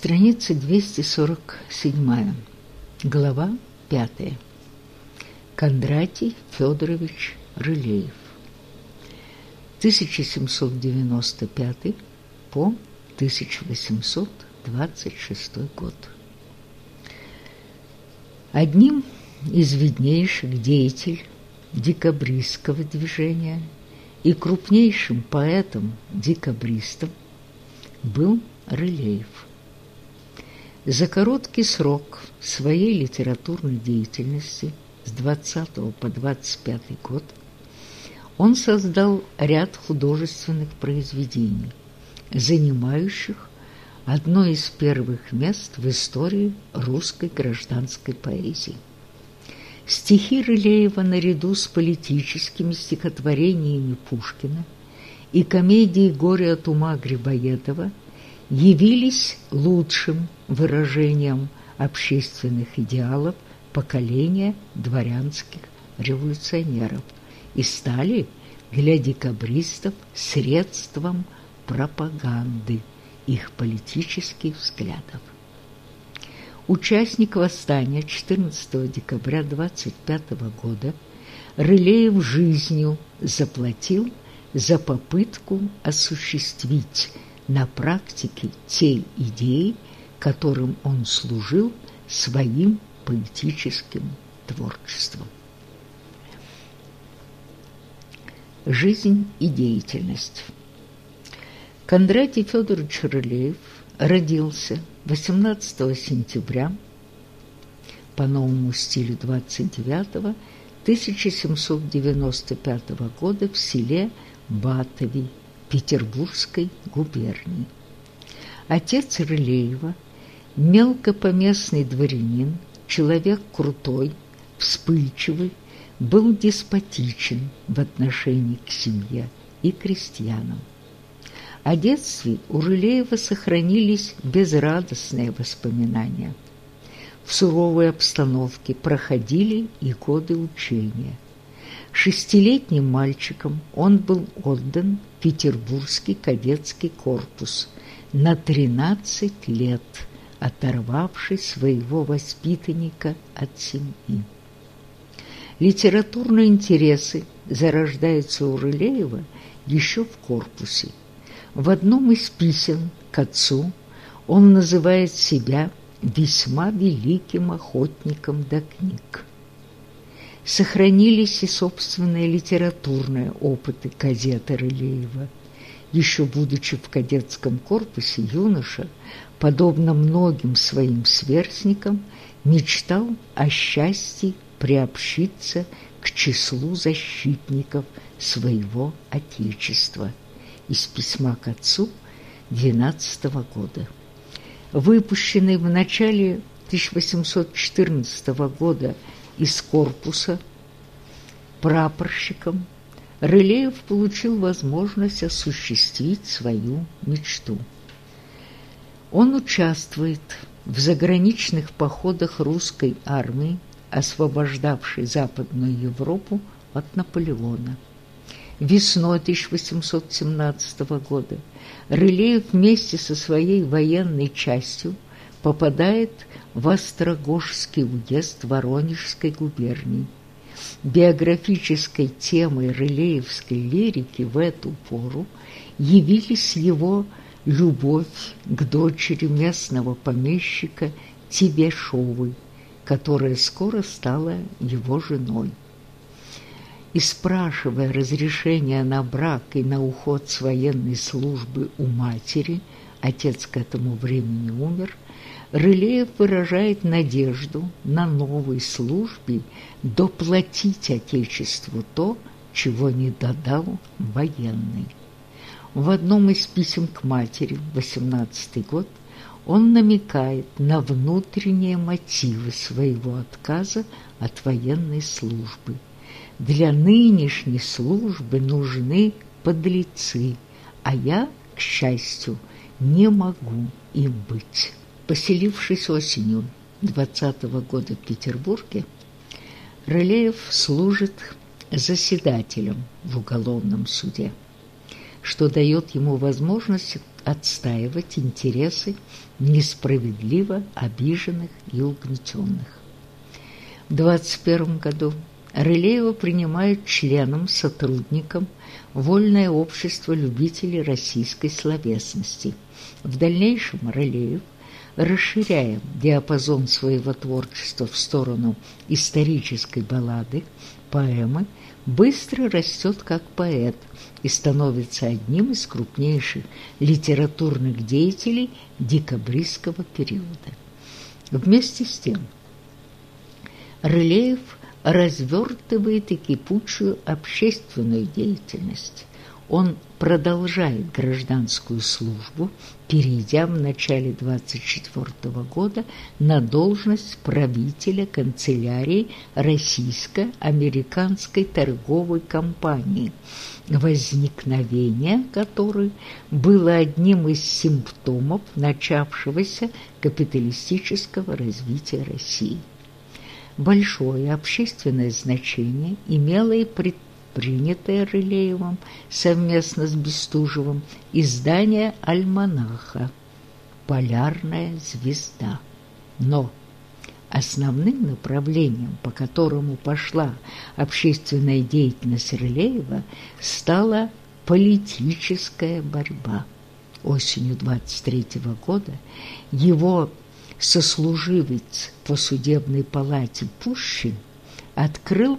Страница 247. Глава 5. Кондратий Федорович Рылеев. 1795 по 1826 год. Одним из виднейших деятелей декабристского движения и крупнейшим поэтом-декабристом был Рылеев. За короткий срок своей литературной деятельности с 20 по 25 год он создал ряд художественных произведений, занимающих одно из первых мест в истории русской гражданской поэзии. Стихи Рылеева наряду с политическими стихотворениями Пушкина и комедией «Горе от ума» Грибоедова явились лучшим выражением общественных идеалов поколения дворянских революционеров и стали для декабристов средством пропаганды их политических взглядов. Участник восстания 14 декабря 25 года Рылеев жизнью заплатил за попытку осуществить на практике те идеи, которым он служил своим политическим творчеством. Жизнь и деятельность Кондратий Федорович Рылеев родился 18 сентября по новому стилю 29 1795 года в селе Батови Петербургской губернии. Отец Рылеева, мелкопоместный дворянин, человек крутой, вспыльчивый, был деспотичен в отношении к семье и крестьянам. О детстве у Рылеева сохранились безрадостные воспоминания. В суровой обстановке проходили и годы учения – Шестилетним мальчиком он был отдан в Петербургский кадетский корпус на 13 лет, оторвавшись своего воспитанника от семьи. Литературные интересы зарождаются у Рылеева еще в корпусе. В одном из писем к отцу он называет себя весьма великим охотником до книг сохранились и собственные литературные опыты кадета Рылеева. Еще будучи в кадетском корпусе, юноша, подобно многим своим сверстникам, мечтал о счастье приобщиться к числу защитников своего Отечества. Из письма к отцу 12 -го года. Выпущенный в начале 1814 года из корпуса прапорщиком, Рылеев получил возможность осуществить свою мечту. Он участвует в заграничных походах русской армии, освобождавшей Западную Европу от Наполеона. Весной 1817 года Рылеев вместе со своей военной частью попадает в Острогожский уезд Воронежской губернии. Биографической темой рылеевской лирики в эту пору явились его любовь к дочери местного помещика Тибешовой, которая скоро стала его женой. И спрашивая разрешения на брак и на уход с военной службы у матери, отец к этому времени умер – Рылеев выражает надежду на новой службе доплатить Отечеству то, чего не додал военный. В одном из писем к матери, 18 год, он намекает на внутренние мотивы своего отказа от военной службы. Для нынешней службы нужны подлецы, а я, к счастью, не могу им быть. Поселившись осенью 20 -го года в Петербурге, Рылеев служит заседателем в уголовном суде, что дает ему возможность отстаивать интересы несправедливо обиженных и угнетенных. В 21 году Рылеева принимают членом, сотрудником Вольное общество любителей российской словесности. В дальнейшем Рылеев, расширяя диапазон своего творчества в сторону исторической баллады, поэмы, быстро растет как поэт и становится одним из крупнейших литературных деятелей декабристского периода. Вместе с тем, Рылеев развертывает и кипучую общественную деятельность. Он продолжает гражданскую службу, перейдя в начале 24 года на должность правителя канцелярии Российско-Американской торговой компании, возникновение которой было одним из симптомов начавшегося капиталистического развития России. Большое общественное значение имело и предприятие принятое Рылеевым совместно с Бестужевым издание «Альманаха» «Полярная звезда». Но основным направлением, по которому пошла общественная деятельность Рылеева, стала политическая борьба. Осенью 23 -го года его сослуживец по судебной палате Пущин открыл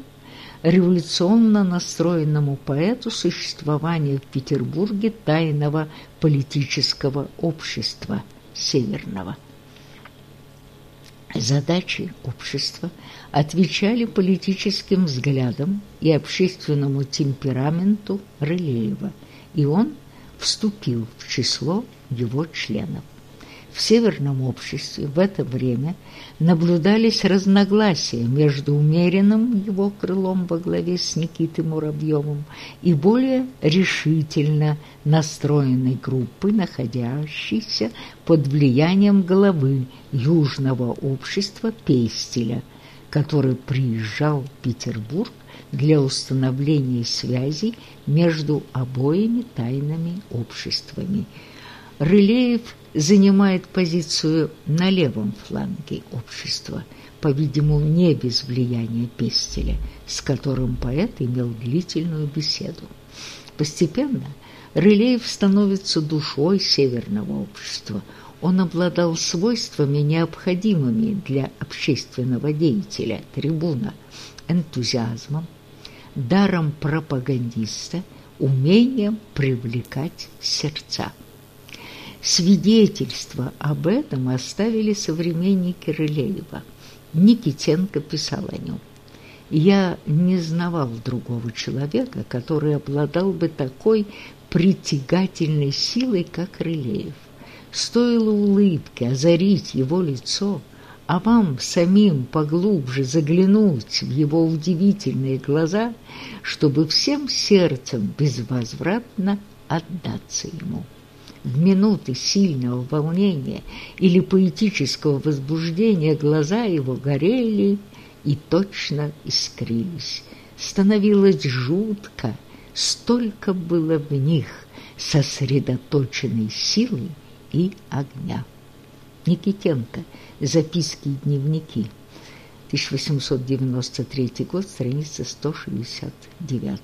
революционно настроенному поэту существование в Петербурге тайного политического общества Северного. Задачи общества отвечали политическим взглядам и общественному темпераменту Рылеева, и он вступил в число его членов. В северном обществе в это время наблюдались разногласия между умеренным его крылом во главе с Никитой Муравьевым и более решительно настроенной группы, находящейся под влиянием главы Южного общества Пестеля, который приезжал в Петербург для установления связей между обоими тайными обществами. Рылеев – занимает позицию на левом фланге общества, по-видимому, не без влияния Пестеля, с которым поэт имел длительную беседу. Постепенно Рылеев становится душой северного общества. Он обладал свойствами, необходимыми для общественного деятеля, трибуна, энтузиазмом, даром пропагандиста, умением привлекать сердца. Свидетельство об этом оставили современники Рылеева. Никитенко писал о нем. «Я не знавал другого человека, который обладал бы такой притягательной силой, как Рылеев. Стоило улыбки озарить его лицо, а вам самим поглубже заглянуть в его удивительные глаза, чтобы всем сердцем безвозвратно отдаться ему» в минуты сильного волнения или поэтического возбуждения глаза его горели и точно искрились. Становилось жутко, столько было в них сосредоточенной силы и огня. Никитенко. Записки и дневники. 1893 год, страница 169.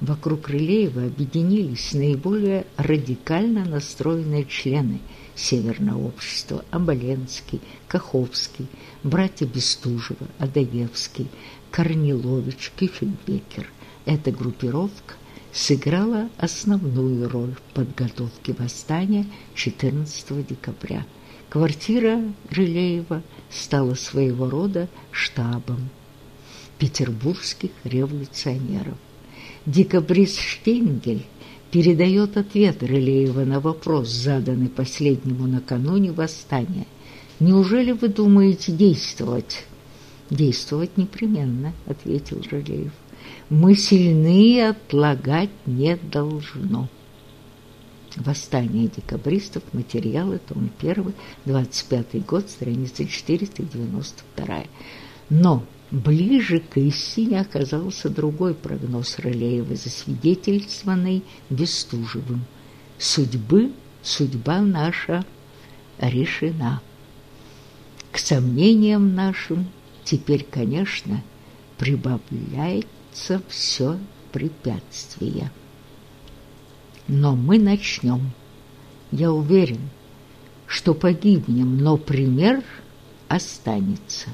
Вокруг Рылеева объединились наиболее радикально настроенные члены Северного общества Оболенский, Каховский, братья Бестужева, Адаевский, Корнилович, Кюфельбекер. Эта группировка сыграла основную роль в подготовке восстания 14 декабря. Квартира Рылеева стала своего рода штабом петербургских революционеров. Декабрист Штейнгель передает ответ Рылеева на вопрос, заданный последнему накануне восстания. «Неужели вы думаете действовать?» «Действовать непременно», — ответил Рылеев. «Мы сильны отлагать не должно». Восстание декабристов. Материалы. Том 1. 25 год. Страница 492. Но Ближе к истине оказался другой прогноз Рылеева, засвидетельствованный Бестужевым. Судьбы судьба наша решена. К сомнениям нашим теперь, конечно, прибавляется все препятствия. Но мы начнем. Я уверен, что погибнем, но пример останется.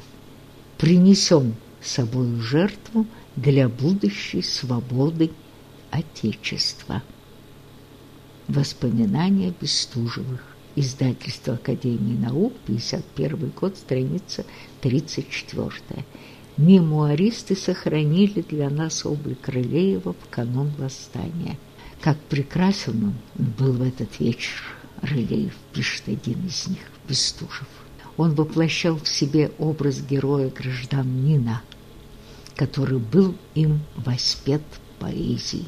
Принесем с собой жертву для будущей свободы Отечества. Воспоминания Бестужевых. Издательство Академии наук, 51 год, страница 34. Мемуаристы сохранили для нас облик Рылеева в канун восстания. Как прекрасен он был в этот вечер, Рылеев, пишет один из них, Бестужев. Он воплощал в себе образ героя-гражданина, который был им воспет поэзией.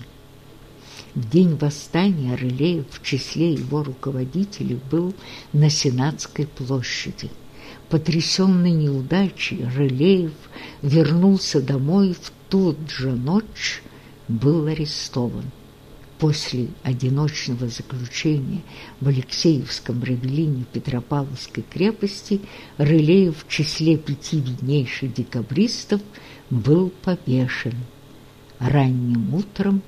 В день восстания Рылеев в числе его руководителей был на Сенатской площади. Потрясенный неудачей, Рылеев вернулся домой в ту же ночь, был арестован. После одиночного заключения в Алексеевском равелине Петропавловской крепости Рылеев в числе пяти виднейших декабристов был повешен. Ранним утром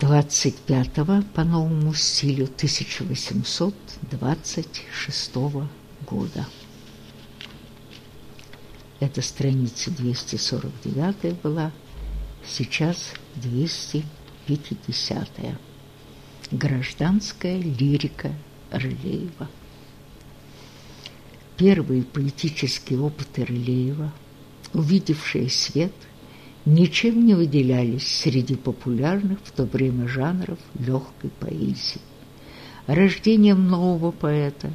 25 по новому стилю 1826 года. Это страница 249 была, сейчас 250. Гражданская лирика Рылеева. Первые поэтические опыты Рылеева, увидевшие свет – ничем не выделялись среди популярных в то время жанров легкой поэзии. Рождением нового поэта,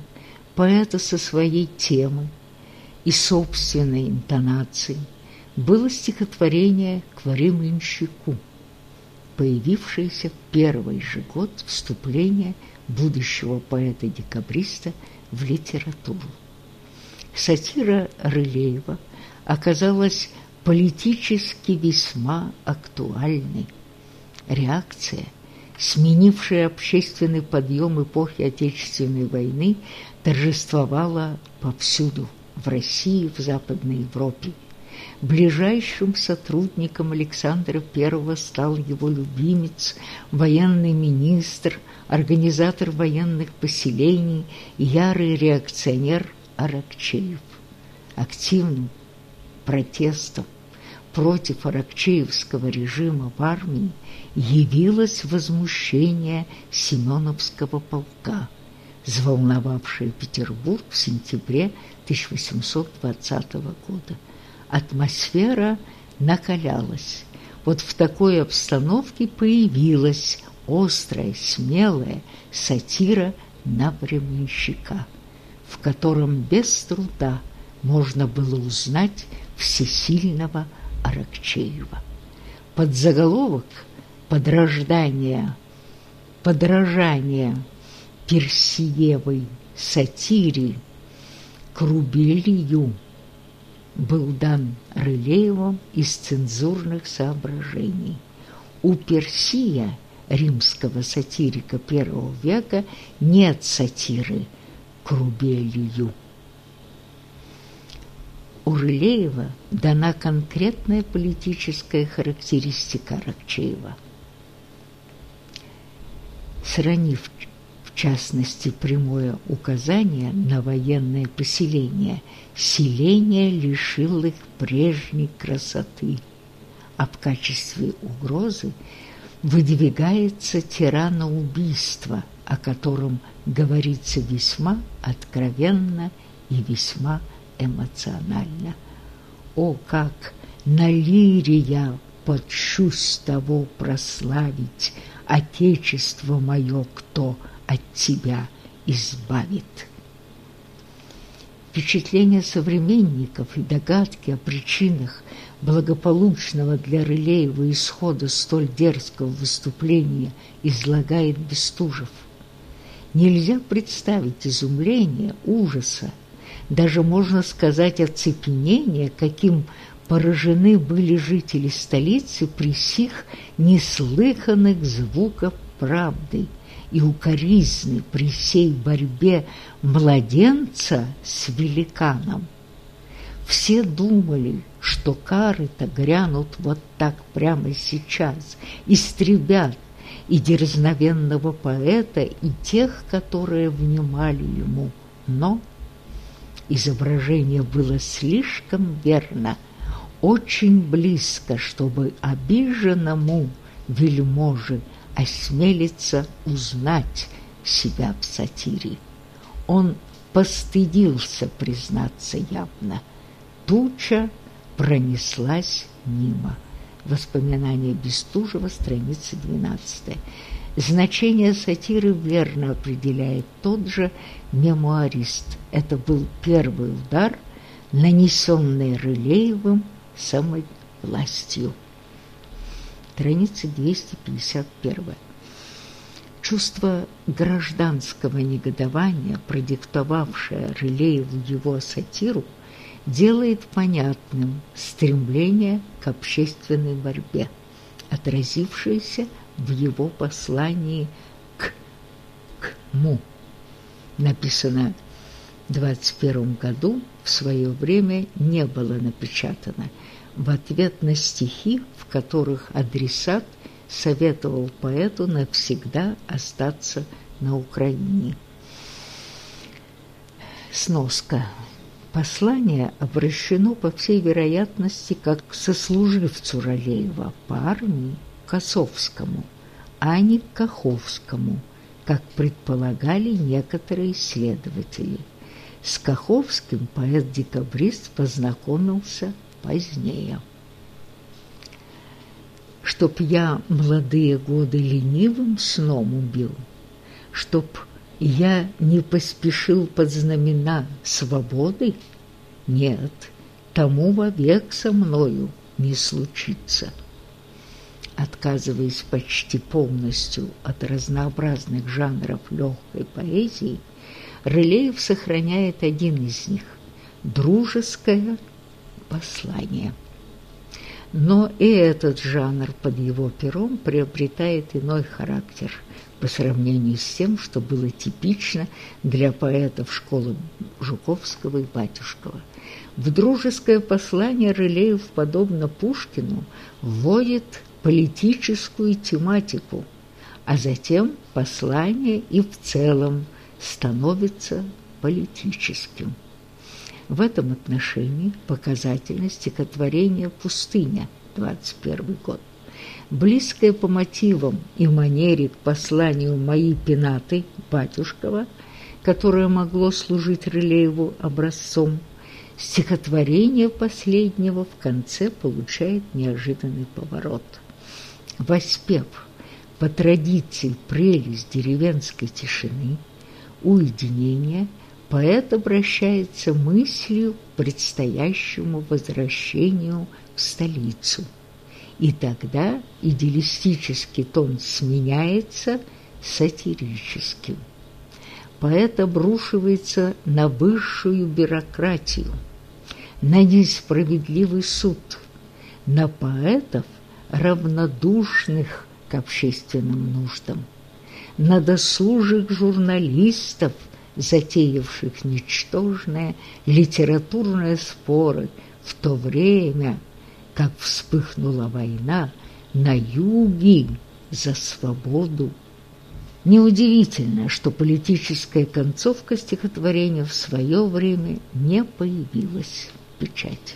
поэта со своей темой и собственной интонацией, было стихотворение к Появившееся в первый же год вступления будущего поэта-декабриста в литературу. Сатира Рылеева оказалась политически весьма актуальной. Реакция, сменившая общественный подъем эпохи Отечественной войны, торжествовала повсюду, в России, в Западной Европе. Ближайшим сотрудником Александра I стал его любимец, военный министр, организатор военных поселений, ярый реакционер Аракчеев. Активным протестом против Аракчеевского режима в армии явилось возмущение Семеновского полка, взволновавшее Петербург в сентябре 1820 года. Атмосфера накалялась. Вот в такой обстановке появилась острая, смелая сатира на временщика, в котором без труда можно было узнать всесильного Аракчеева. Под заголовок «Подражание, подражание Персиевой сатире к Рубелью» был дан Рылеевым из цензурных соображений. У Персия, римского сатирика первого века, нет сатиры к Рубелью у Рылеева дана конкретная политическая характеристика Аракчеева. Сравнив, частности, прямое указание на военное поселение, селение лишил их прежней красоты, а в качестве угрозы выдвигается тираноубийство, о котором говорится весьма откровенно и весьма эмоционально. О, как на лире я подшусь того прославить Отечество мое, кто от тебя избавит. Впечатления современников и догадки о причинах благополучного для Рылеева исхода столь дерзкого выступления излагает Бестужев. Нельзя представить изумления, ужаса даже можно сказать оцепенение, каким поражены были жители столицы при сих неслыханных звуков правды и укоризны при сей борьбе младенца с великаном. Все думали, что кары-то грянут вот так прямо сейчас, истребят и дерзновенного поэта, и тех, которые внимали ему. Но изображение было слишком верно, очень близко, чтобы обиженному вельможе осмелиться узнать себя в сатире. Он постыдился признаться явно. Туча пронеслась мимо. Воспоминания Бестужева, страница 12. Значение сатиры верно определяет тот же мемуарист. Это был первый удар, нанесенный Рылеевым самой властью. Страница 251. Чувство гражданского негодования, продиктовавшее Рылееву его сатиру, делает понятным стремление к общественной борьбе, отразившееся в его послании к, к му. Написано в 21 году, в свое время не было напечатано, в ответ на стихи, в которых адресат советовал поэту навсегда остаться на Украине. Сноска. Послание обращено, по всей вероятности, как к сослуживцу Ролеева по армии Косовскому, а не к Каховскому, как предполагали некоторые исследователи. С Каховским поэт-декабрист познакомился позднее. Чтоб я молодые годы ленивым сном убил, Чтоб я не поспешил под знамена свободы? Нет, тому вовек со мною не случится. Отказываясь почти полностью от разнообразных жанров легкой поэзии, Рылеев сохраняет один из них – дружеское послание. Но и этот жанр под его пером приобретает иной характер – по сравнению с тем, что было типично для поэтов школы Жуковского и Батюшкова. В дружеское послание Рылеев, подобно Пушкину, вводит политическую тематику, а затем послание и в целом становится политическим. В этом отношении показательно стихотворение «Пустыня» 21 год близкое по мотивам и манере к посланию моей пенаты Батюшкова, которое могло служить Рылееву образцом, стихотворение последнего в конце получает неожиданный поворот. Воспев по традиции прелесть деревенской тишины, уединения, поэт обращается мыслью к предстоящему возвращению в столицу – и тогда идеалистический тон сменяется сатирическим. Поэт обрушивается на высшую бюрократию, на несправедливый суд, на поэтов, равнодушных к общественным нуждам, на досужих журналистов, затеявших ничтожные литературные споры в то время, как вспыхнула война на юге за свободу. Неудивительно, что политическая концовка стихотворения в свое время не появилась в печати.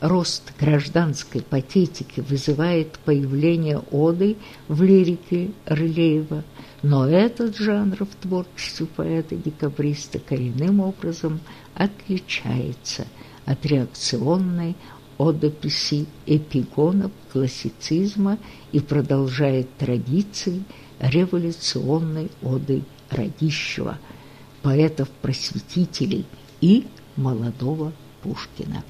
Рост гражданской патетики вызывает появление оды в лирике Рылеева, но этот жанр в творчестве поэта-декабриста коренным образом отличается от реакционной одописи эпигонов классицизма и продолжает традиции революционной оды Радищева, поэтов-просветителей и молодого Пушкина.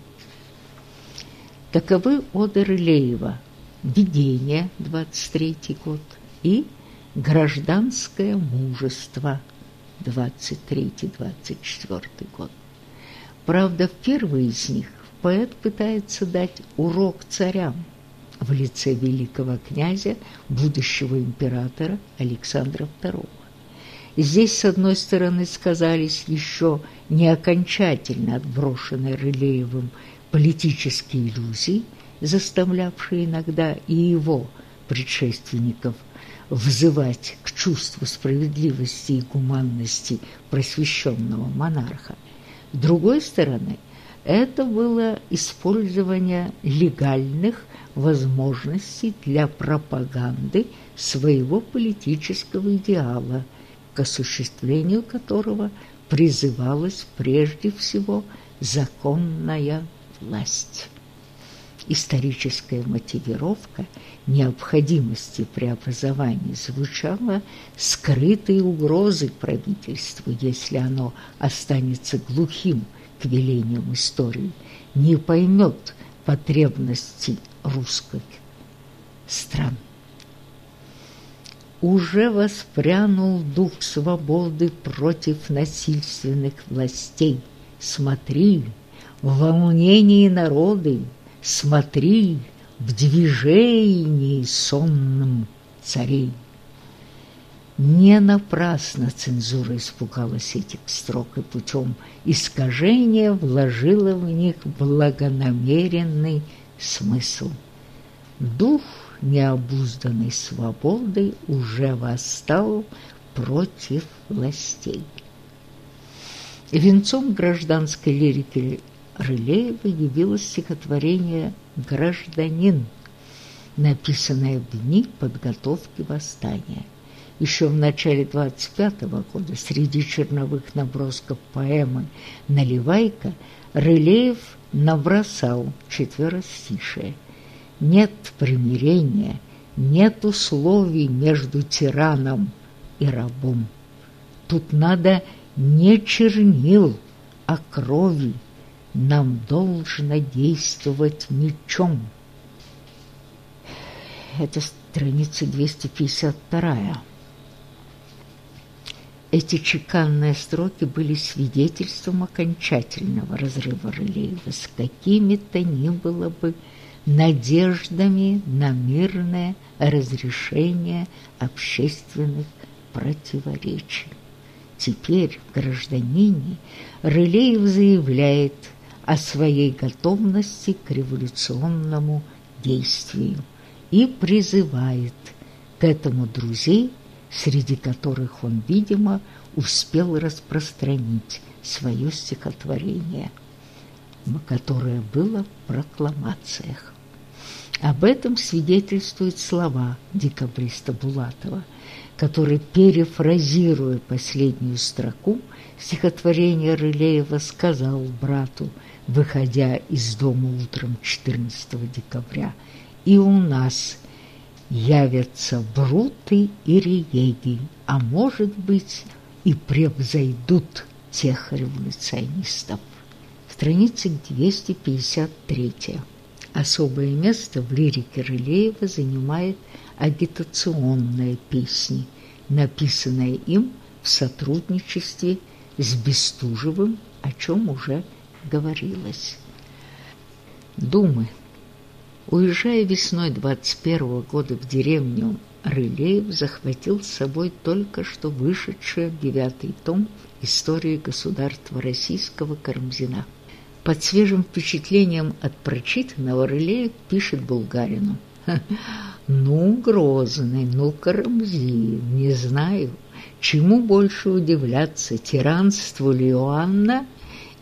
Таковы оды Рылеева «Видение» 23 год и «Гражданское мужество» 23-24 год. Правда, в первый из них поэт пытается дать урок царям, в лице великого князя, будущего императора Александра II. Здесь, с одной стороны, сказались еще не окончательно отброшенные Рылеевым политические иллюзии, заставлявшие иногда и его предшественников взывать к чувству справедливости и гуманности просвещенного монарха. С другой стороны, это было использование легальных возможностей для пропаганды своего политического идеала, к осуществлению которого призывалась прежде всего законная власть. Историческая мотивировка необходимости преобразования звучала скрытой угрозой правительству, если оно останется глухим к велениям истории, не поймет потребностей русских стран. Уже воспрянул дух свободы против насильственных властей. Смотри, в волнении народы, смотри, в движении сонным царей. Не напрасно цензура испугалась этих строк и путем искажения вложила в них благонамеренный смысл. Дух необузданной свободы уже восстал против властей. Венцом гражданской лирики Рылеева явилось стихотворение «Гражданин», написанное в дни подготовки восстания – еще в начале 25-го года среди черновых набросков поэмы «Наливайка» Рылеев набросал четверостишие. Нет примирения, нет условий между тираном и рабом. Тут надо не чернил, а крови. Нам должно действовать мечом. Это страница 252. Эти чеканные строки были свидетельством окончательного разрыва Рылеева с какими-то ни было бы надеждами на мирное разрешение общественных противоречий. Теперь гражданине Рылеев заявляет о своей готовности к революционному действию и призывает к этому друзей среди которых он, видимо, успел распространить свое стихотворение, которое было в прокламациях. Об этом свидетельствуют слова декабриста Булатова, который, перефразируя последнюю строку стихотворения Рылеева, сказал брату, выходя из дома утром 14 декабря, «И у нас явятся бруты и рееги, а может быть и превзойдут тех революционистов. Страница 253. Особое место в лирике Рылеева занимает агитационные песни, написанные им в сотрудничестве с Бестужевым, о чем уже говорилось. Думы Уезжая весной 21 года в деревню Рылеев захватил с собой только что вышедший девятый том истории государства российского Карамзина. Под свежим впечатлением от прочитанного Рылеев пишет Булгарину. «Ну, Грозный, ну, Карамзин, не знаю, чему больше удивляться, тиранству ли Иоанна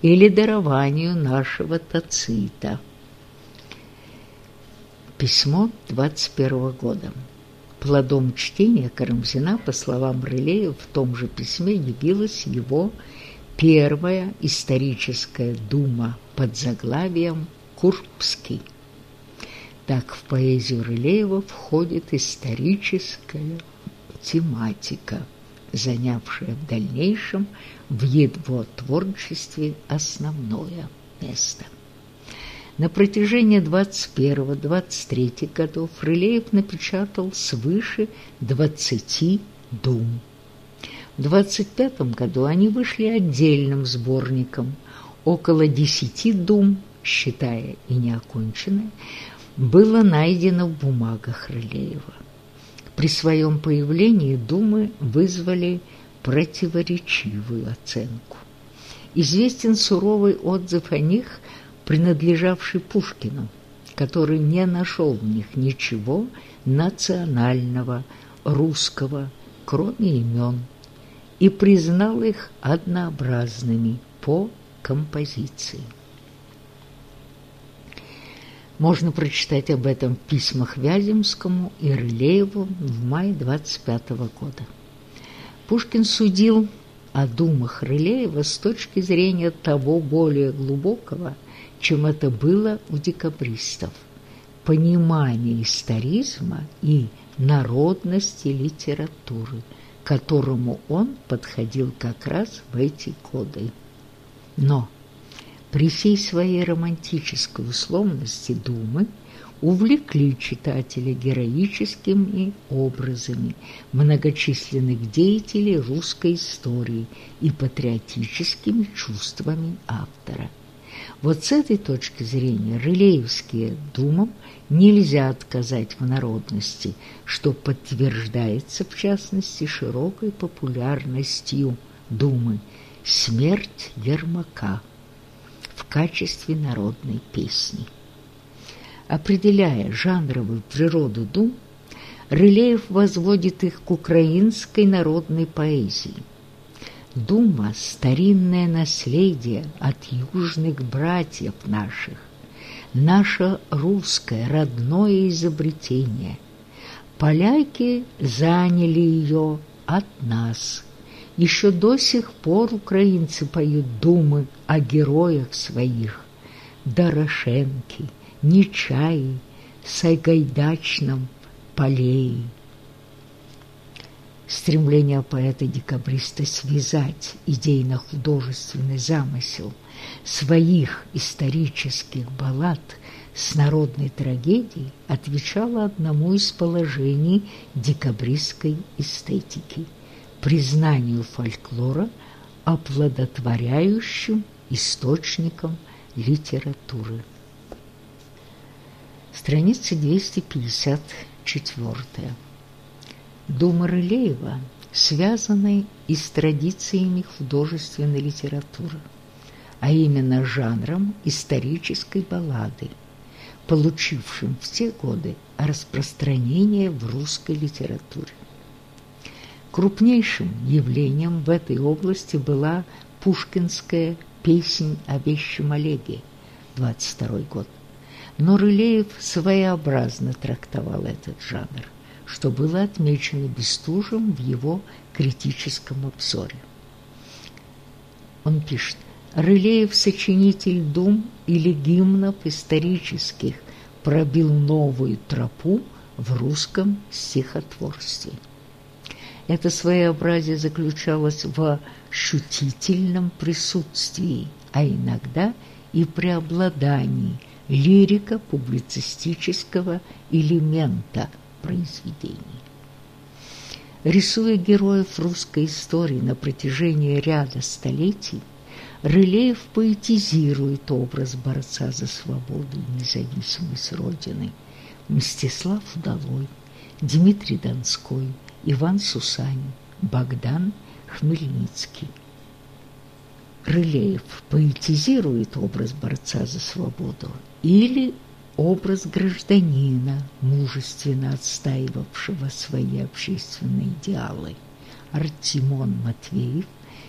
или дарованию нашего Тацита». Письмо 21 года. Плодом чтения Карамзина, по словам Рылеева, в том же письме явилась его первая историческая дума под заглавием «Курбский». Так в поэзию Рылеева входит историческая тематика, занявшая в дальнейшем в его творчестве основное место. На протяжении 21-23 годов Рылеев напечатал свыше 20 дум. В 25 году они вышли отдельным сборником, около 10 дум, считая и неоконченные, было найдено в бумагах Рылеева. При своем появлении Думы вызвали противоречивую оценку. Известен суровый отзыв о них, принадлежавший Пушкину, который не нашел в них ничего национального, русского, кроме имен, и признал их однообразными по композиции. Можно прочитать об этом в письмах Вяземскому и Рылееву в мае 25 года. Пушкин судил о думах Рылеева с точки зрения того более глубокого, чем это было у декабристов, понимания историзма и народности литературы, к которому он подходил как раз в эти годы. Но при всей своей романтической условности Думы увлекли читателя героическими образами многочисленных деятелей русской истории и патриотическими чувствами автора. Вот с этой точки зрения Рылеевские думам нельзя отказать в народности, что подтверждается в частности широкой популярностью думы «Смерть Ермака» в качестве народной песни. Определяя жанровую природу дум, Рылеев возводит их к украинской народной поэзии. Дума – старинное наследие от южных братьев наших, наше русское родное изобретение. Поляки заняли ее от нас – еще до сих пор украинцы поют думы о героях своих. Дорошенки, Нечаи, Сайгайдачном, Полей. Стремление поэта-декабриста связать идейно-художественный замысел своих исторических баллад с народной трагедией отвечало одному из положений декабристской эстетики – признанию фольклора оплодотворяющим источником литературы. Страница 254. Дума Рылеева связаны и с традициями художественной литературы, а именно жанром исторической баллады, получившим в те годы распространение в русской литературе. Крупнейшим явлением в этой области была пушкинская «Песнь о вещем Олеге» 22 год. Но Рылеев своеобразно трактовал этот жанр, что было отмечено Бестужем в его критическом обзоре. Он пишет, Рылеев, сочинитель дум или гимнов исторических, пробил новую тропу в русском стихотворстве. Это своеобразие заключалось в ощутительном присутствии, а иногда и преобладании лирико-публицистического элемента произведений. Рисуя героев русской истории на протяжении ряда столетий, Рылеев поэтизирует образ борца за свободу и независимость Родины Мстислав Удалой, Дмитрий Донской – Иван Сусанин, Богдан Хмельницкий. Рылеев поэтизирует образ борца за свободу или образ гражданина, мужественно отстаивавшего свои общественные идеалы. Артемон Матвеев,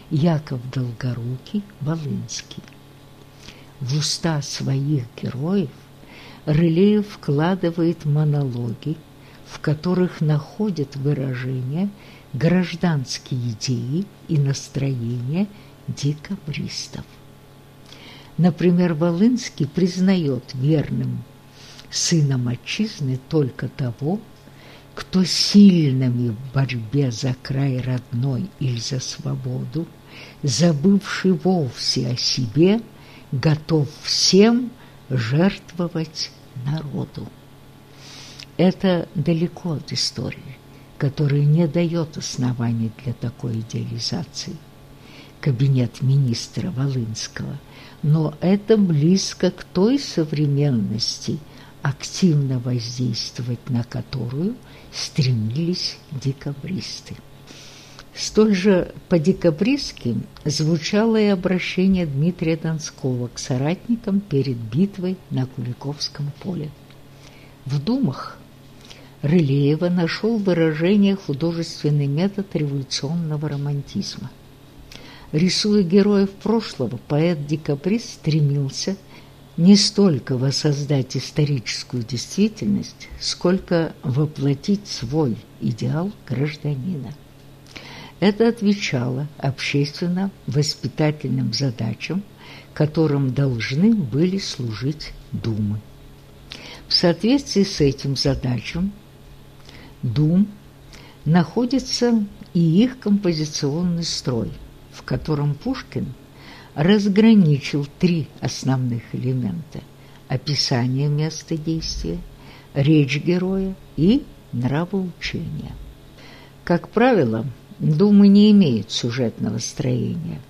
Яков Долгорукий, Волынский. В уста своих героев Рылеев вкладывает монологи, в которых находят выражение гражданские идеи и настроения декабристов. Например, Волынский признает верным сыном отчизны только того, кто сильными в борьбе за край родной или за свободу, забывший вовсе о себе, готов всем жертвовать народу. Это далеко от истории, которая не дает оснований для такой идеализации. Кабинет министра Волынского, но это близко к той современности, активно воздействовать на которую стремились декабристы. Столь же по-декабристски звучало и обращение Дмитрия Донского к соратникам перед битвой на Куликовском поле. В думах Рылеева нашел выражение художественный метод революционного романтизма. Рисуя героев прошлого, поэт-декабрист стремился не столько воссоздать историческую действительность, сколько воплотить свой идеал гражданина. Это отвечало общественно-воспитательным задачам, которым должны были служить думы. В соответствии с этим задачам дум находится и их композиционный строй, в котором Пушкин разграничил три основных элемента – описание места действия, речь героя и нравоучение. Как правило, думы не имеют сюжетного строения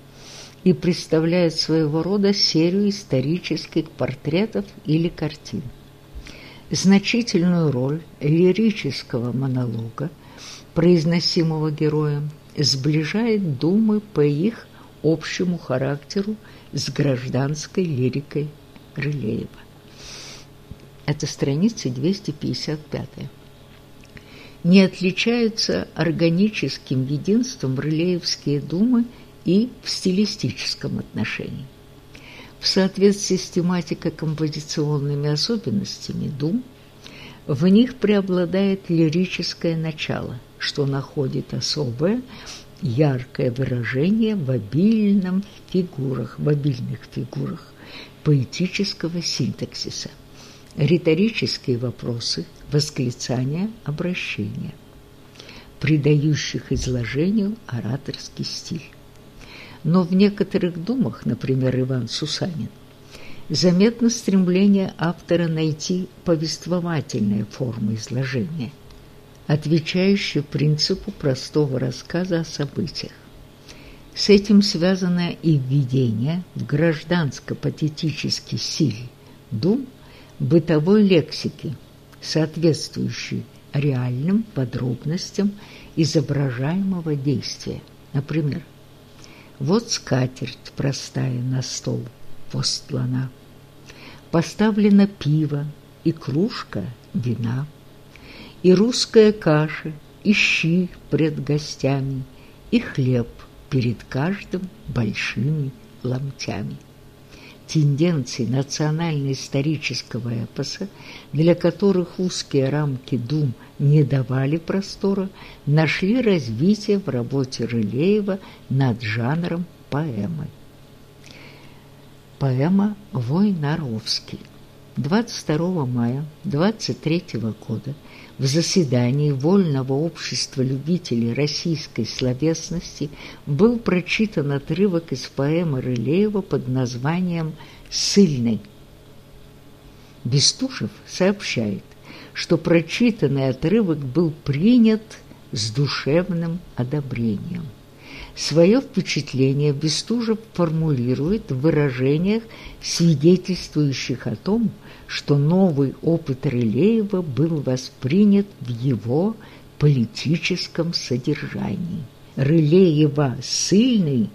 и представляют своего рода серию исторических портретов или картин. Значительную роль лирического монолога, произносимого героем, сближает думы по их общему характеру с гражданской лирикой Рылеева. Это страница 255. Не отличаются органическим единством рылеевские думы и в стилистическом отношении. В соответствии с тематико-композиционными особенностями дум, в них преобладает лирическое начало, что находит особое яркое выражение в обильном фигурах, в обильных фигурах поэтического синтаксиса. Риторические вопросы, восклицания, обращения, придающих изложению ораторский стиль. Но в некоторых думах, например, Иван Сусанин, заметно стремление автора найти повествовательные формы изложения – отвечающую принципу простого рассказа о событиях. С этим связано и введение в гражданско-патетический стиль дум бытовой лексики, соответствующей реальным подробностям изображаемого действия. Например, вот скатерть простая на стол, постлана, поставлено пиво и кружка вина – и русская каша, и щи пред гостями, и хлеб перед каждым большими ломтями. Тенденции национально-исторического эпоса, для которых узкие рамки дум не давали простора, нашли развитие в работе Рылеева над жанром поэмы. Поэма «Войнаровский» 22 мая 23 года в заседании Вольного общества любителей российской словесности был прочитан отрывок из поэмы Рылеева под названием «Сыльный». Бестужев сообщает, что прочитанный отрывок был принят с душевным одобрением. Свое впечатление Бестужев формулирует в выражениях, свидетельствующих о том, что новый опыт Рылеева был воспринят в его политическом содержании. Рылеева сильный,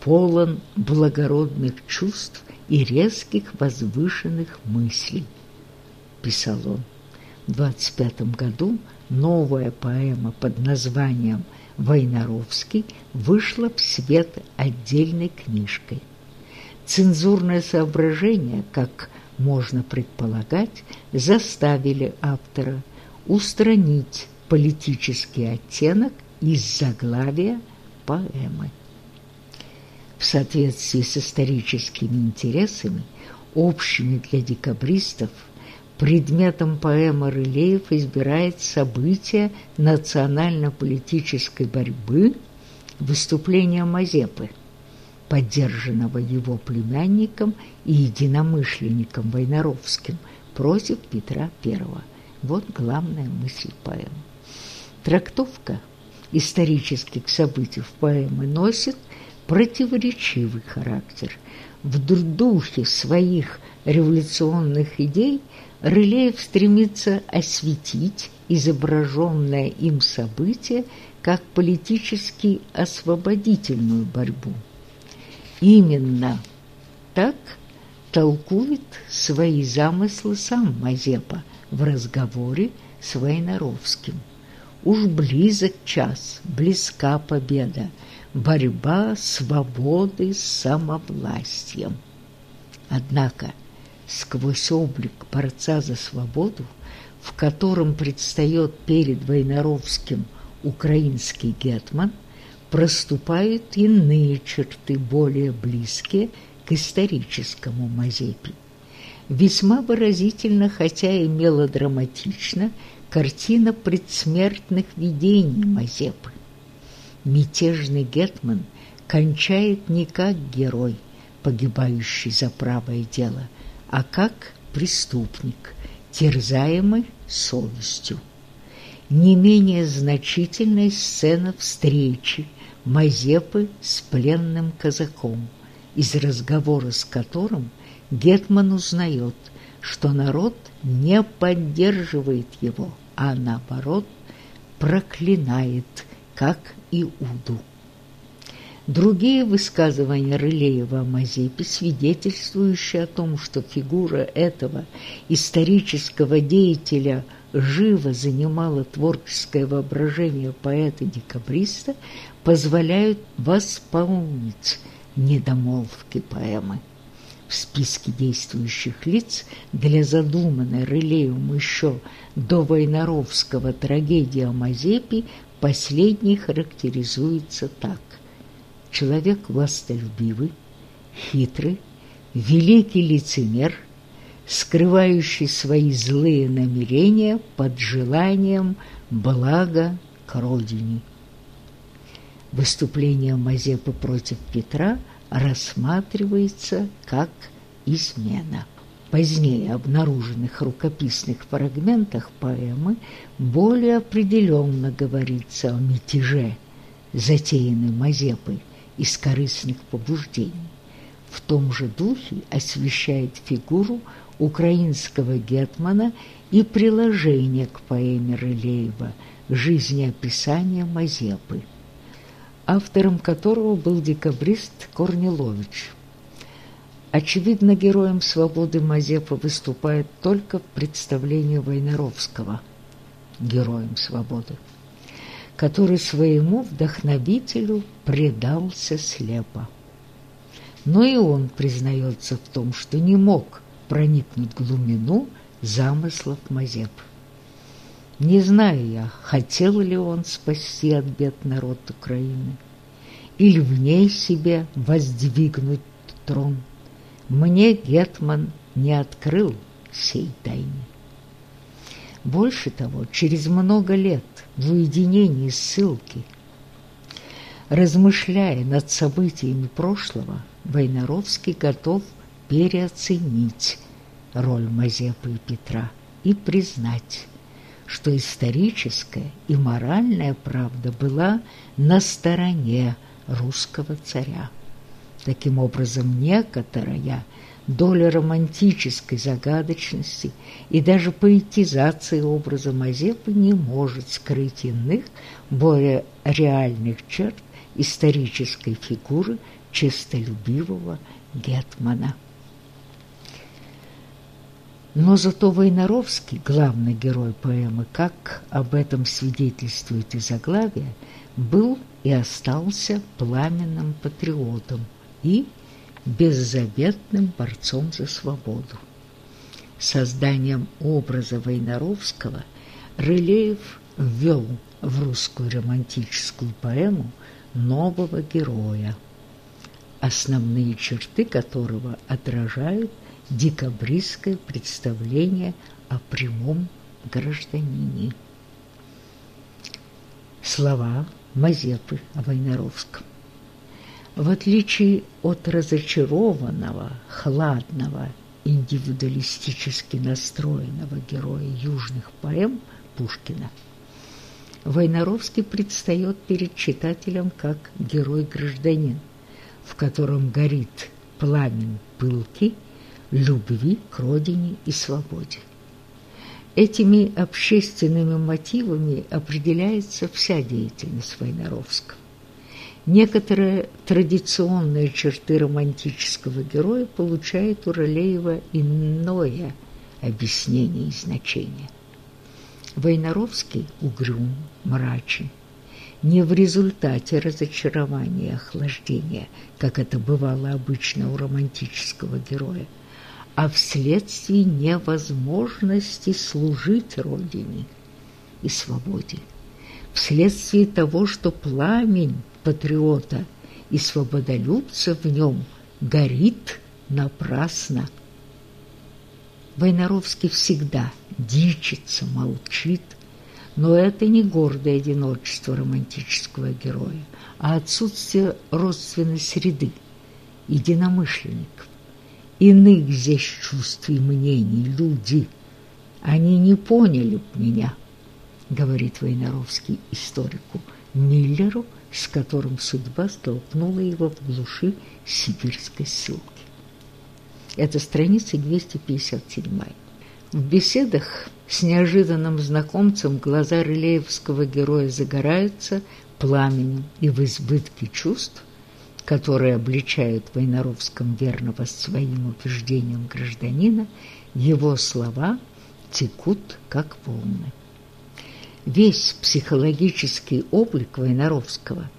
полон благородных чувств и резких возвышенных мыслей, писал он. В 25 году новая поэма под названием «Войнаровский» вышла в свет отдельной книжкой. Цензурное соображение, как можно предполагать, заставили автора устранить политический оттенок из заглавия поэмы. В соответствии с историческими интересами, общими для декабристов, предметом поэмы Рылеев избирает события национально-политической борьбы выступления Мазепы – поддержанного его племянником и единомышленником Войнаровским против Петра I. Вот главная мысль поэмы. Трактовка исторических событий в поэме носит противоречивый характер. В духе своих революционных идей Рылеев стремится осветить изображенное им событие как политически освободительную борьбу. Именно так толкует свои замыслы сам Мазепа в разговоре с Войнаровским. Уж близок час, близка победа, борьба свободы с самовластием. Однако сквозь облик борца за свободу, в котором предстает перед Войнаровским украинский гетман, проступают иные черты, более близкие к историческому Мазепе. Весьма выразительно, хотя и мелодраматично, картина предсмертных видений Мазепы. Мятежный гетман кончает не как герой, погибающий за правое дело, а как преступник, терзаемый совестью. Не менее значительной сцена встречи Мазепы с пленным казаком, из разговора с которым Гетман узнает, что народ не поддерживает его, а наоборот проклинает, как Иуду. Другие высказывания Рылеева о Мазепе, свидетельствующие о том, что фигура этого исторического деятеля – живо занимало творческое воображение поэта-декабриста, позволяют восполнить недомолвки поэмы. В списке действующих лиц для задуманной Рылеем еще до Войнаровского трагедии о Мазепе последний характеризуется так. Человек властолюбивый, хитрый, великий лицемер – скрывающий свои злые намерения под желанием блага к родине. Выступление Мазепы против Петра рассматривается как измена. Позднее обнаруженных рукописных фрагментах поэмы более определенно говорится о мятеже, затеянной Мазепой из корыстных побуждений. В том же духе освещает фигуру украинского гетмана и приложение к поэме Рылеева «Жизнеописание Мазепы», автором которого был декабрист Корнилович. Очевидно, героем свободы Мазепа выступает только в представлении Войнаровского героем свободы, который своему вдохновителю предался слепо. Но и он признается в том, что не мог проникнуть в глубину замыслов Мазеп. Не знаю я, хотел ли он спасти от бед народ Украины, или в ней себе воздвигнуть трон. Мне Гетман не открыл сей тайны. Больше того, через много лет в уединении ссылки, размышляя над событиями прошлого, Войнаровский готов переоценить роль Мазепы и Петра и признать, что историческая и моральная правда была на стороне русского царя. Таким образом, некоторая доля романтической загадочности и даже поэтизации образа Мазепы не может скрыть иных, более реальных черт исторической фигуры честолюбивого гетмана. Но зато Войнаровский, главный герой поэмы, как об этом свидетельствует и заглавие, был и остался пламенным патриотом и беззаветным борцом за свободу. Созданием образа Войнаровского Рылеев ввел в русскую романтическую поэму нового героя, основные черты которого отражают декабристское представление о прямом гражданине. Слова Мазепы о Войнаровском. В отличие от разочарованного, хладного, индивидуалистически настроенного героя южных поэм Пушкина, Войнаровский предстает перед читателем как герой-гражданин, в котором горит пламень пылки любви к родине и свободе. Этими общественными мотивами определяется вся деятельность Войнаровского. Некоторые традиционные черты романтического героя получают у Рылеева иное объяснение и значение. Войнаровский угрюм, мрачен, не в результате разочарования и охлаждения, как это бывало обычно у романтического героя, а вследствие невозможности служить Родине и свободе, вследствие того, что пламень патриота и свободолюбца в нем горит напрасно. Войнаровский всегда дичится, молчит, но это не гордое одиночество романтического героя, а отсутствие родственной среды, единомышленников. Иных здесь чувств и мнений люди, они не поняли б меня, говорит Войнаровский историку Миллеру, с которым судьба столкнула его в глуши сибирской ссылки. Это страница 257. В беседах с неожиданным знакомцем глаза рылеевского героя загораются пламенем и в избытке чувств, которые обличают Войнаровском верного своим убеждениям гражданина, его слова текут, как волны. Весь психологический облик Войнаровского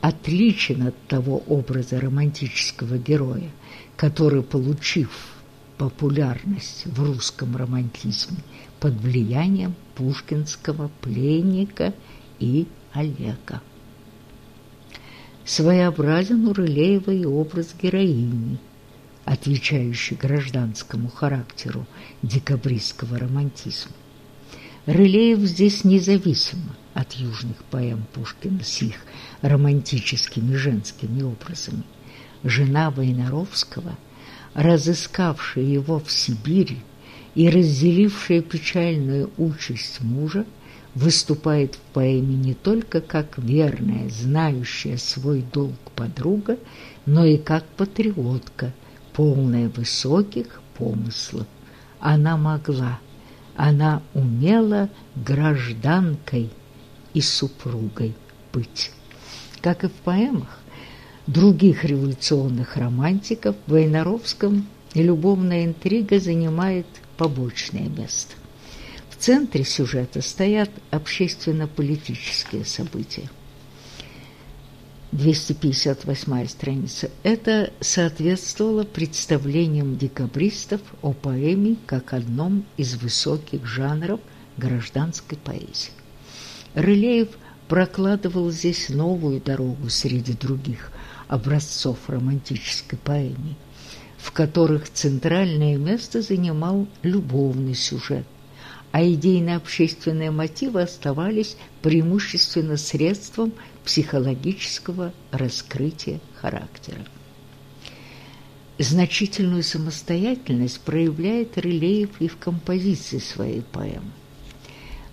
отличен от того образа романтического героя, который, получив популярность в русском романтизме под влиянием пушкинского пленника и Олега. Своеобразен у Рылеева и образ героини, отвечающий гражданскому характеру декабристского романтизма. Рылеев здесь независимо от южных поэм Пушкина с их романтическими женскими образами. Жена Войнаровского, разыскавшая его в Сибири и разделившая печальную участь мужа, выступает в поэме не только как верная, знающая свой долг подруга, но и как патриотка, полная высоких помыслов. Она могла она умела гражданкой и супругой быть. Как и в поэмах других революционных романтиков, в Войнаровском любовная интрига занимает побочное место. В центре сюжета стоят общественно-политические события. 258 страница. Это соответствовало представлениям декабристов о поэме как одном из высоких жанров гражданской поэзии. Рылеев прокладывал здесь новую дорогу среди других образцов романтической поэмии, в которых центральное место занимал любовный сюжет, а идейно-общественные мотивы оставались преимущественно средством психологического раскрытия характера. Значительную самостоятельность проявляет Рылеев и в композиции своей поэмы.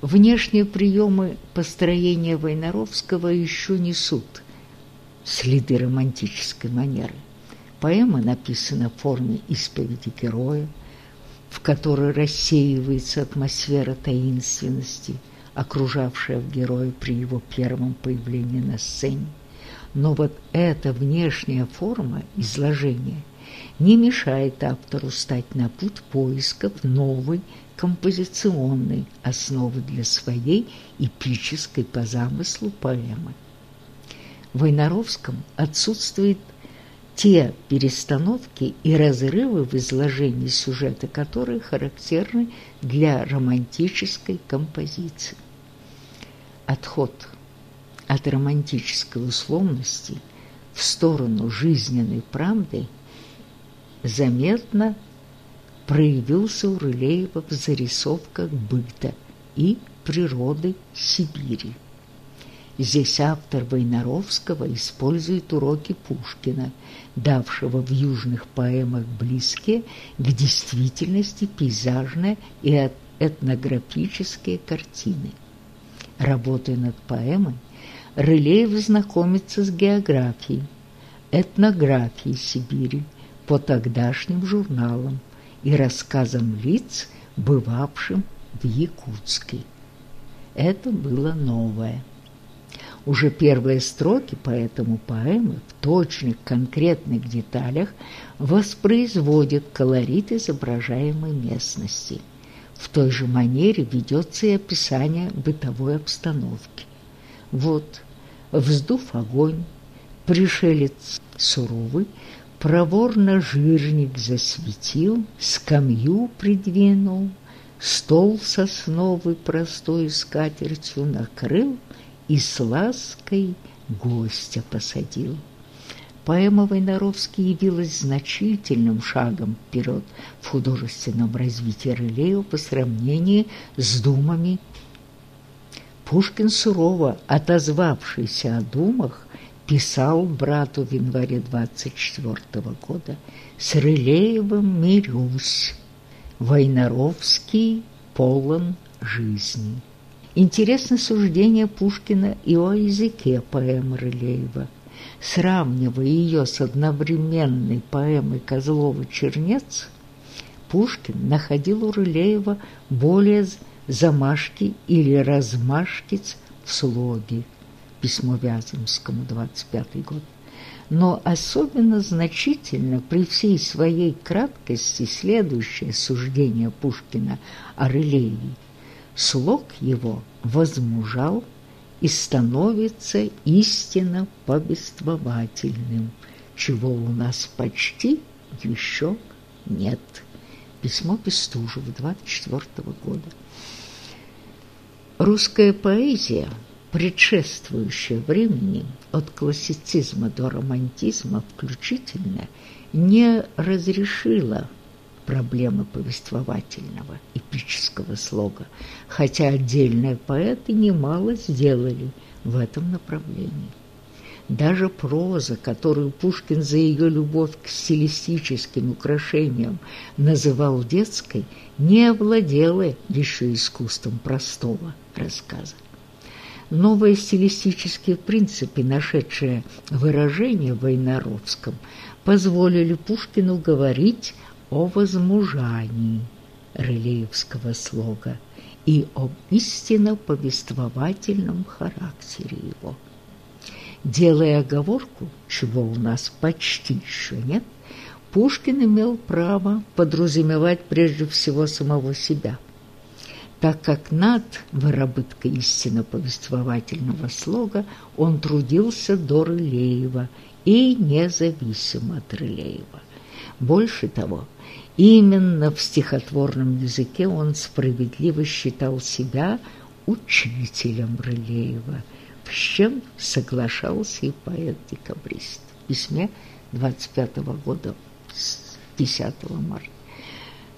Внешние приемы построения Войнаровского еще несут следы романтической манеры. Поэма написана в форме исповеди героя, в которой рассеивается атмосфера таинственности – окружавшая в героя при его первом появлении на сцене. Но вот эта внешняя форма изложения не мешает автору стать на путь поисков новой композиционной основы для своей эпической по замыслу поэмы. Войнаровском отсутствует те перестановки и разрывы в изложении сюжета, которые характерны для романтической композиции. Отход от романтической условности в сторону жизненной правды заметно проявился у Рылеева в зарисовках быта и природы Сибири. Здесь автор Войнаровского использует уроки Пушкина, давшего в южных поэмах близкие к действительности пейзажные и этнографические картины. Работая над поэмой, Рылеев знакомится с географией, этнографией Сибири, по тогдашним журналам и рассказам лиц, бывавшим в Якутске. Это было новое. Уже первые строки по этому поэмы в точных конкретных деталях воспроизводят колорит изображаемой местности. В той же манере ведется и описание бытовой обстановки. Вот, вздув огонь, пришелец суровый, проворно жирник засветил, скамью придвинул, стол сосновый простой скатертью накрыл и с лаской гостя посадил. Поэма Войнаровский явилась значительным шагом вперед в художественном развитии Рылеева по сравнению с думами. Пушкин сурово, отозвавшийся о думах, писал брату в январе 24 -го года «С Рылеевым мирюсь, Войнаровский полон жизни». Интересно суждение Пушкина и о языке поэмы Рылеева. Сравнивая ее с одновременной поэмой Козлова-Чернец, Пушкин находил у Рылеева более замашки или размашкиц в слоге. Письмо Вяземскому, 25 год. Но особенно значительно при всей своей краткости следующее суждение Пушкина о Рылееве слог его возмужал и становится истинно повествовательным, чего у нас почти еще нет. Письмо Бестужева 24 года. Русская поэзия, предшествующая времени от классицизма до романтизма включительно, не разрешила проблемы повествовательного эпического слога, хотя отдельные поэты немало сделали в этом направлении. Даже проза, которую Пушкин за ее любовь к стилистическим украшениям называл детской, не овладела еще искусством простого рассказа. Новые стилистические принципы, нашедшие выражение в Войнаровском, позволили Пушкину говорить о возмужании релеевского слога и об истинно повествовательном характере его. Делая оговорку, чего у нас почти еще нет, Пушкин имел право подразумевать прежде всего самого себя, так как над выработкой истинно повествовательного слога он трудился до Рылеева и независимо от Рылеева. Больше того, Именно в стихотворном языке он справедливо считал себя учителем Рылеева, с чем соглашался и поэт-декабрист. В письме 25 -го года, 10 марта.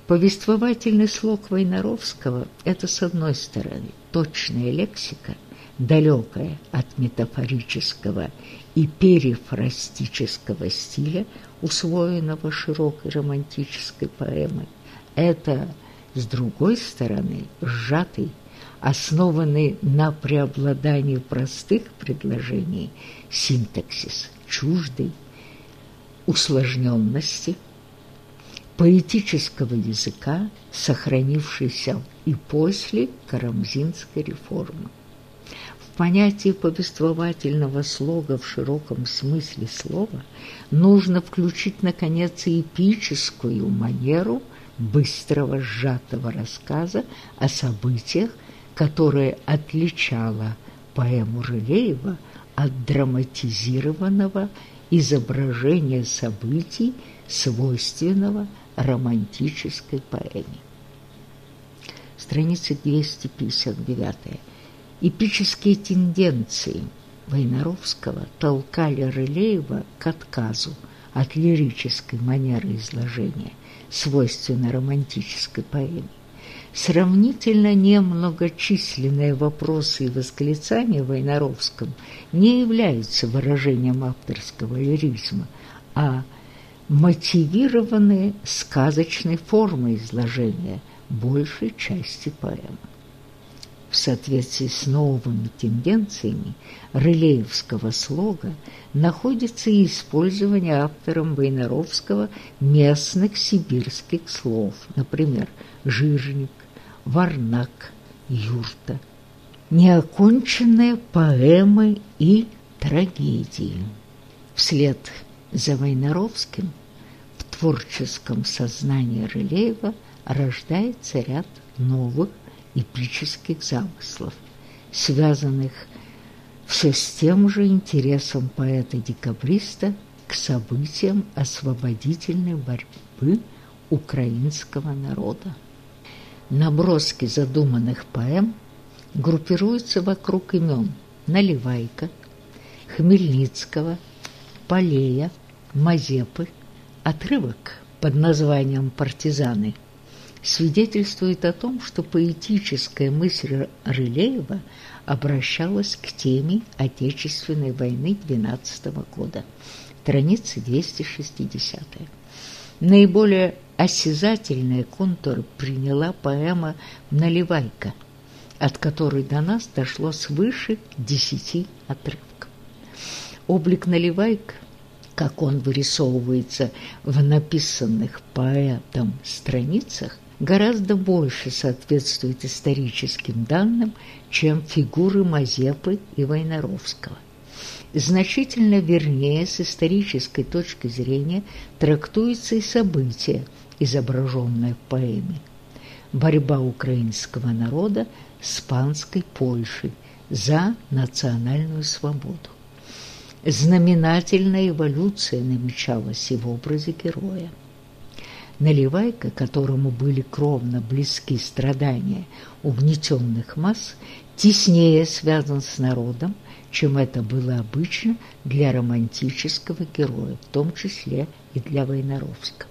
Повествовательный слог Войнаровского – это, с одной стороны, точная лексика, далекая от метафорического и перифрастического стиля, усвоенного широкой романтической поэмой. Это, с другой стороны, сжатый, основанный на преобладании простых предложений синтаксис, чуждый, усложненности, поэтического языка, сохранившийся и после Карамзинской реформы понятие повествовательного слога в широком смысле слова нужно включить, наконец, и эпическую манеру быстрого сжатого рассказа о событиях, которая отличала поэму Рылеева от драматизированного изображения событий, свойственного романтической поэме. Страница 259 Эпические тенденции Войнаровского толкали Рылеева к отказу от лирической манеры изложения, свойственной романтической поэме. Сравнительно немногочисленные вопросы и восклицания Войнаровском не являются выражением авторского лиризма, а мотивированные сказочной формой изложения большей части поэмы. В соответствии с новыми тенденциями рылеевского слога находится и использование автором Войнаровского местных сибирских слов, например, «жирник», «варнак», «юрта», неоконченные поэмы и трагедии. Вслед за Войнаровским в творческом сознании Рылеева рождается ряд новых эпических замыслов, связанных все с тем же интересом поэта-декабриста к событиям освободительной борьбы украинского народа. Наброски задуманных поэм группируются вокруг имен Наливайка, Хмельницкого, Полея, Мазепы, отрывок под названием «Партизаны» свидетельствует о том, что поэтическая мысль Рылеева обращалась к теме Отечественной войны 12 года, страница 260. Наиболее осязательные контуры приняла поэма «Наливайка», от которой до нас дошло свыше десяти отрывков. Облик Наливайка как он вырисовывается в написанных поэтом страницах, гораздо больше соответствует историческим данным, чем фигуры Мазепы и Войнаровского. Значительно вернее с исторической точки зрения трактуются и события, изображенные в поэме. Борьба украинского народа с панской Польшей за национальную свободу. Знаменательная эволюция намечалась и в образе героя. Наливайка, которому были кровно близки страдания угнетенных масс, теснее связан с народом, чем это было обычно для романтического героя, в том числе и для Войнаровского.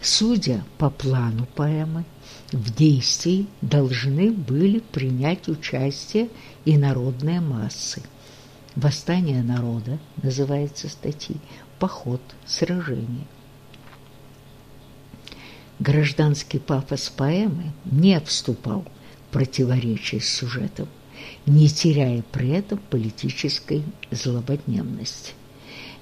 Судя по плану поэмы, в действии должны были принять участие и народные массы. «Восстание народа» называется статьи, «Поход», «Сражение». Гражданский пафос поэмы не вступал в противоречие с сюжетом, не теряя при этом политической злободневности.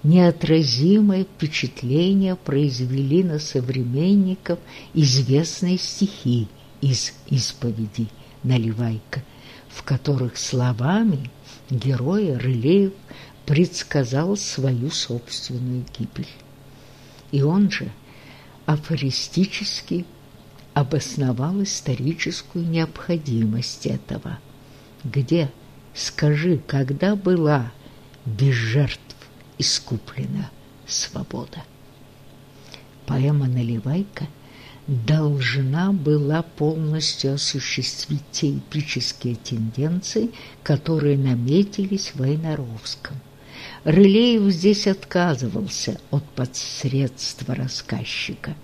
Неотразимое впечатление произвели на современников известные стихи из исповеди Наливайка, в которых словами героя Рылеев предсказал свою собственную гибель. И он же – афористически обосновал историческую необходимость этого. Где, скажи, когда была без жертв искуплена свобода? Поэма «Наливайка» должна была полностью осуществить те эпические тенденции, которые наметились в Войнаровском. Рылеев здесь отказывался от подсредства рассказчика,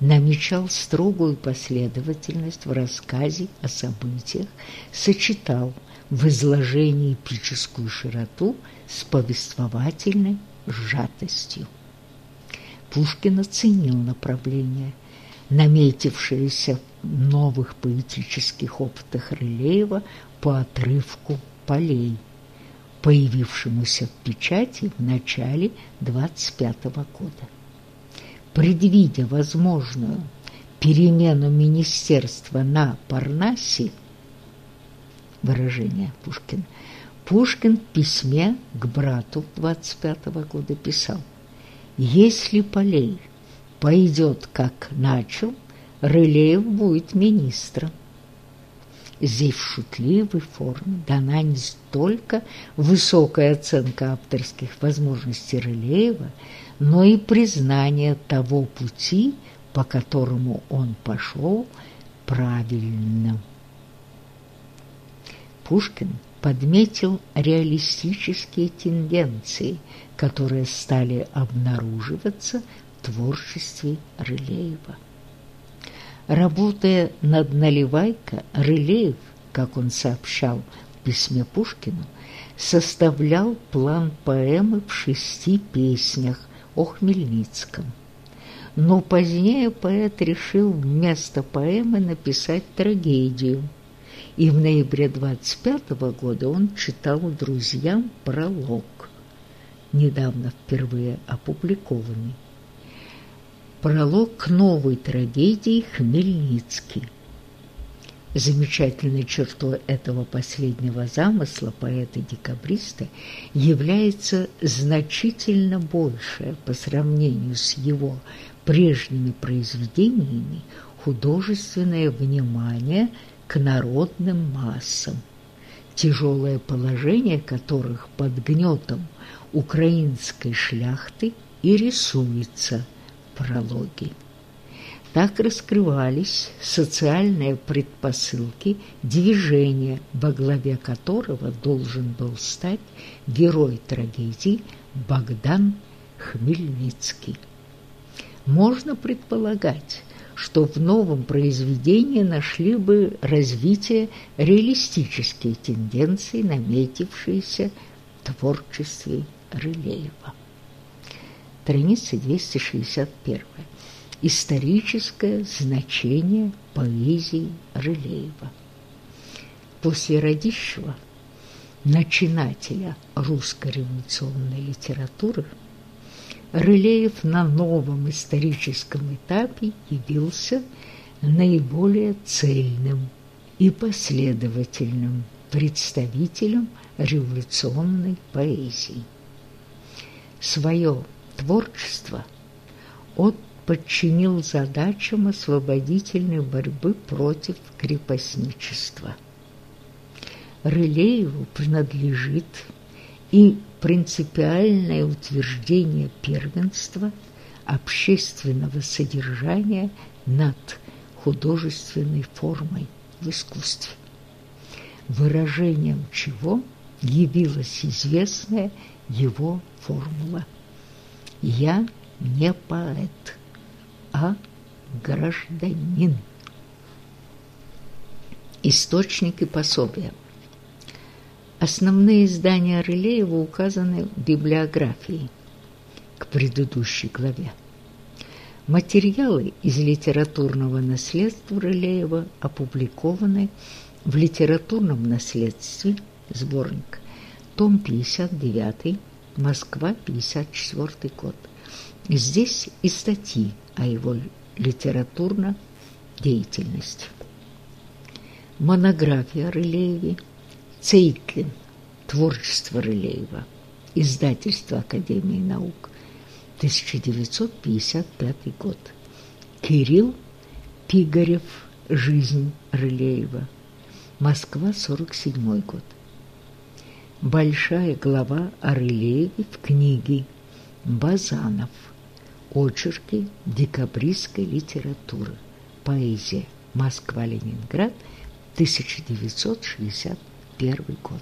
намечал строгую последовательность в рассказе о событиях, сочетал в изложении эпическую широту с повествовательной сжатостью. Пушкин оценил направление, наметившееся в новых поэтических опытах Рылеева по отрывку полей появившемуся в печати в начале 25 -го года. Предвидя возможную перемену министерства на Парнасе, выражение Пушкина, Пушкин в письме к брату 25 -го года писал «Если Полей пойдет, как начал, Рылеев будет министром». Здесь в шутливой форме дана не столько высокая оценка авторских возможностей Рылеева, но и признание того пути, по которому он пошел правильно. Пушкин подметил реалистические тенденции, которые стали обнаруживаться в творчестве Рылеева. Работая над «Наливайка», Рылеев, как он сообщал в письме Пушкину, составлял план поэмы в шести песнях о Хмельницком. Но позднее поэт решил вместо поэмы написать трагедию и в ноябре 25 года он читал друзьям пролог, недавно впервые опубликованный. Пролог к новой трагедии «Хмельницкий». Замечательной чертой этого последнего замысла поэта-декабриста является значительно большее по сравнению с его прежними произведениями художественное внимание к народным массам, тяжелое положение которых под гнетом украинской шляхты и рисуется прологе. Так раскрывались социальные предпосылки движения, во главе которого должен был стать герой трагедии Богдан Хмельницкий. Можно предполагать, что в новом произведении нашли бы развитие реалистические тенденции, наметившиеся в творчестве Рылеева. Страница 261. Историческое значение поэзии Рылеева. После Радищева, начинателя русской революционной литературы, Рылеев на новом историческом этапе явился наиболее цельным и последовательным представителем революционной поэзии. Свое творчество он подчинил задачам освободительной борьбы против крепостничества. Рылееву принадлежит и принципиальное утверждение первенства общественного содержания над художественной формой в искусстве, выражением чего явилась известная его формула «Я не поэт, а гражданин». Источники пособия – Основные издания Рылеева указаны в библиографии к предыдущей главе. Материалы из литературного наследства Рылеева опубликованы в литературном наследстве сборник, том 59, Москва, 54 год. Здесь и статьи о его литературной деятельности. Монография Рылееве – Цейтлин. Творчество Рылеева. Издательство Академии наук. 1955 год. Кирилл Пигарев. Жизнь Рылеева. Москва, 47 год. Большая глава о Рылееве в книге Базанов. Очерки декабристской литературы. Поэзия. Москва-Ленинград. 1960 первый год.